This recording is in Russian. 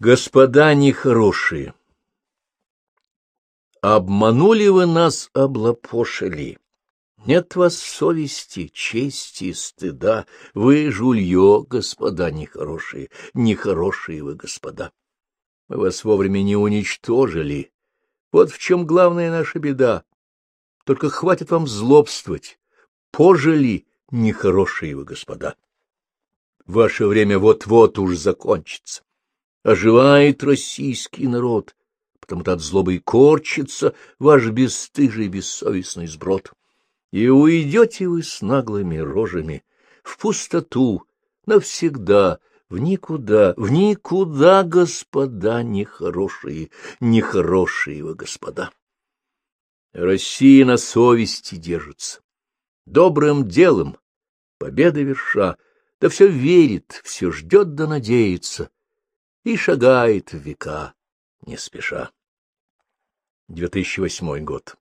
Господа нехорошие, обманули вы нас, облапошили. Нет вас совести, чести, стыда. Вы жулье, господа нехорошие, нехорошие вы, господа. Мы вас вовремя не уничтожили. Вот в чем главная наша беда. Только хватит вам злобствовать. Пожили, нехорошие вы, господа. Ваше время вот-вот уж закончится. Оживает российский народ, потому-то от злобы и корчится ваш бесстыжий бессовестный сброд. И уйдете вы с наглыми рожами в пустоту навсегда, в никуда, в никуда, господа нехорошие, нехорошие вы, господа. Россия на совести держится, добрым делом, победа верша, да все верит, все ждет да надеется, и шагает в века, не спеша. 2008 год.